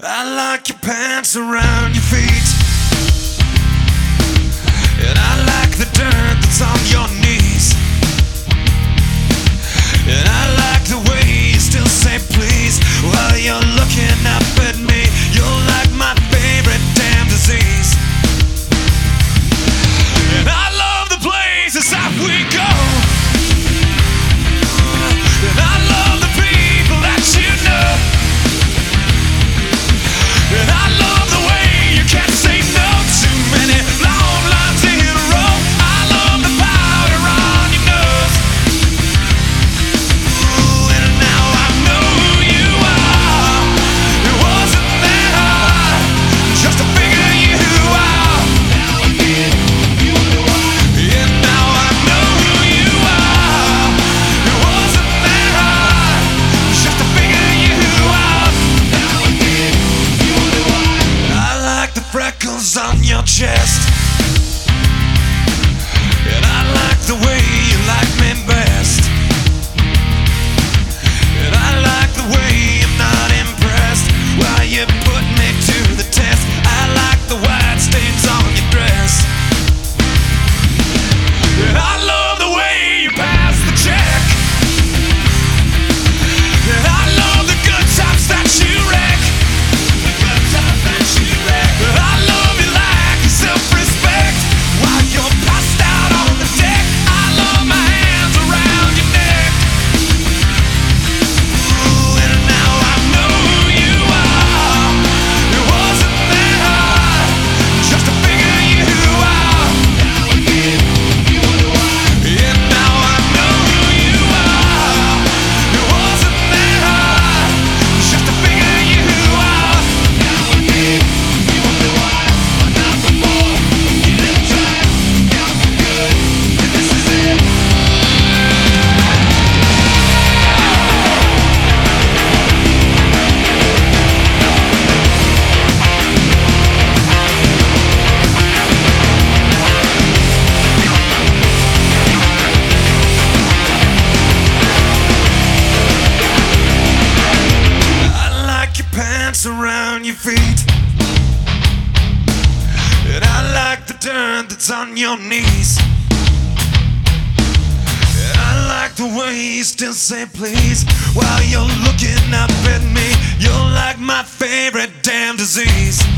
I like your pants around your feet. And I like the dirt that's on your knees. And I like the way you still say please while you're looking up at me. your chest. turn that's on your knees. I like the way you still say please while you're looking up at me. You're like my favorite damn disease.